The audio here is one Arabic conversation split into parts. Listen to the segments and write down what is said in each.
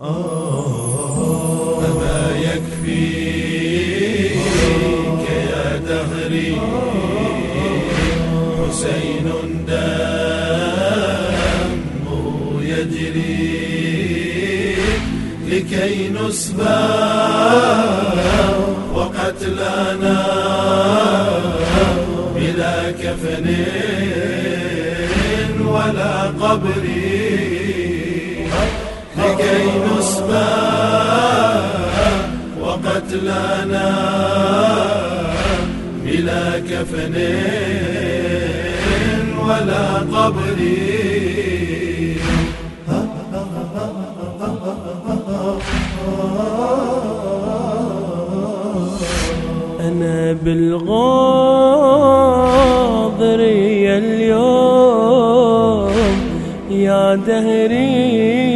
أما يكفيك يا دهري حسين دمه يجري لكي نسبى وقتلنا بلا كفن ولا قبر. لكي نسبى وقتلنا بلا كفن ولا قبر. أنا بالغاضرية اليوم يا دهري.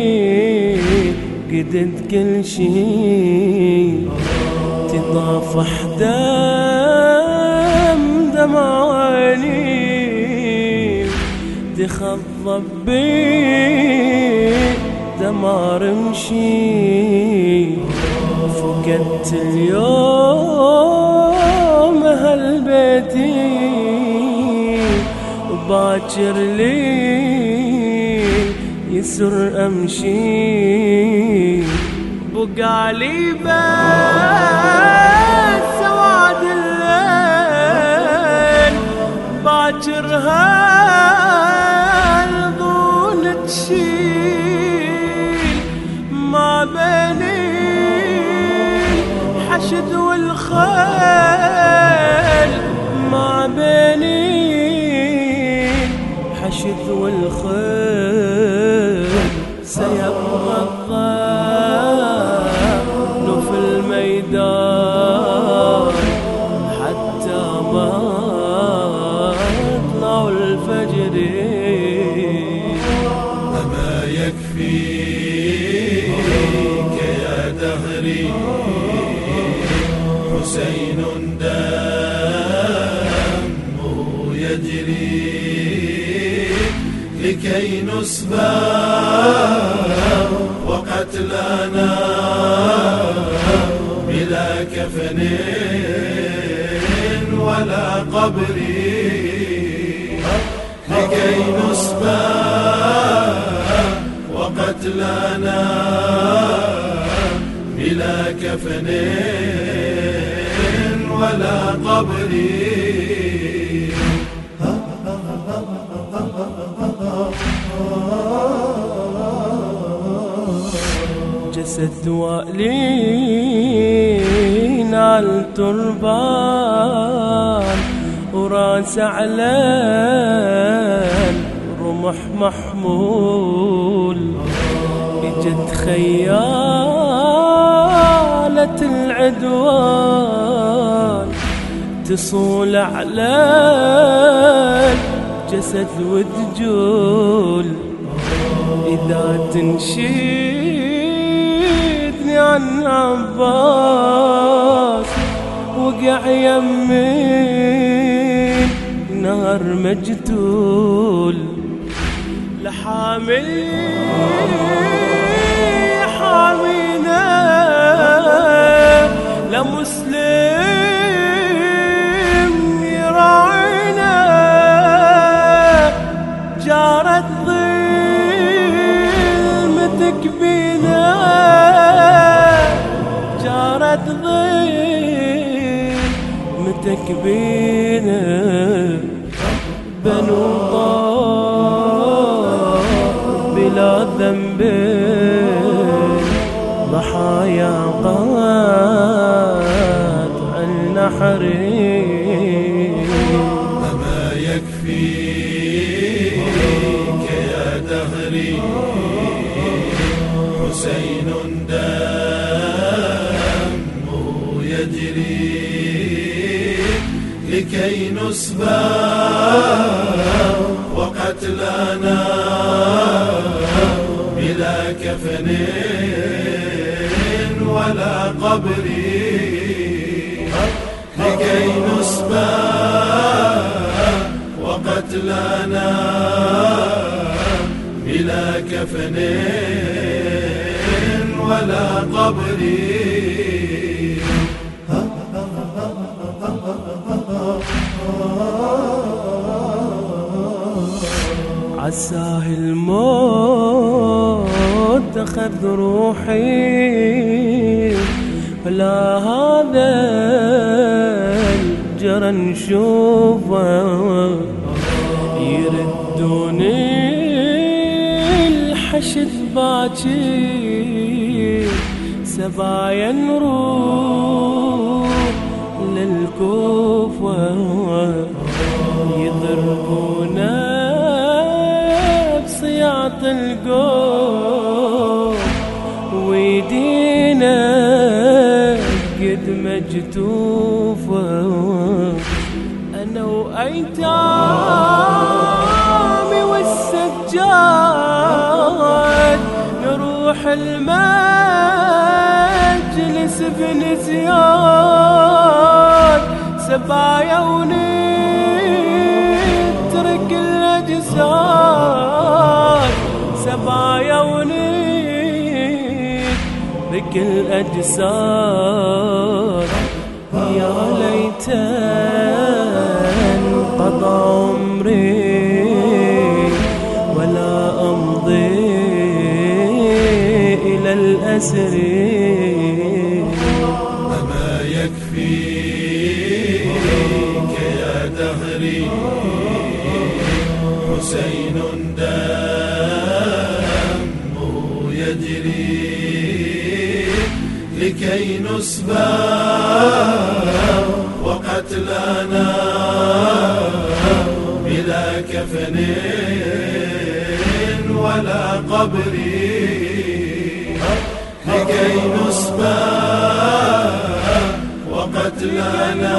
قدت كل شي تطافح دم دمعاني تخضب بي دمار مشي فقدت اليوم أهل بيتي. وباكر لي يسر أمشي. بقالي بس سواد الليل باكر هالظون تشيل. ما بيني الحشد والخيل حسين دمه يجري لكي نسبى وقتلنا بلا كفن ولا قبر لكي نسبى وقتلنا بلا كفن قبر جسد والين على التربان ورأس علان رمح محمول. اجت خيالة العدوان. تصول على الجسد وتجول إذا تنشيدني عن عباس وقع يمين نار مجتول. لحامل حامينا لمسلم بنو طار بلا ذنب. ضحايا قطع النحر. أما يكفيك يا دهري. حسين دمه يجري. لكي نسبى وقتلنا بلا كفن ولا قبر. لكي نسبى وقتلنا بلا كفن ولا قبري عساه الموت أخذ روحي. ولا هذا الجرى نشوفه. يردوني الحشد باكي سبايا نروح للكوفة. يضربونا بصياط القوم ويدينا قد مجتوفة أنا وأيتامي والسجاد نروح المجلس بن زياد. سبايا ونترك الأجساد. سبايا ونترك الأجساد يا ليت انقضى عمري ولا أمضي إلى الأسر. لكي نسبى وقتلنا بلا كفن ولا قبر. لكي نسبى وقتلنا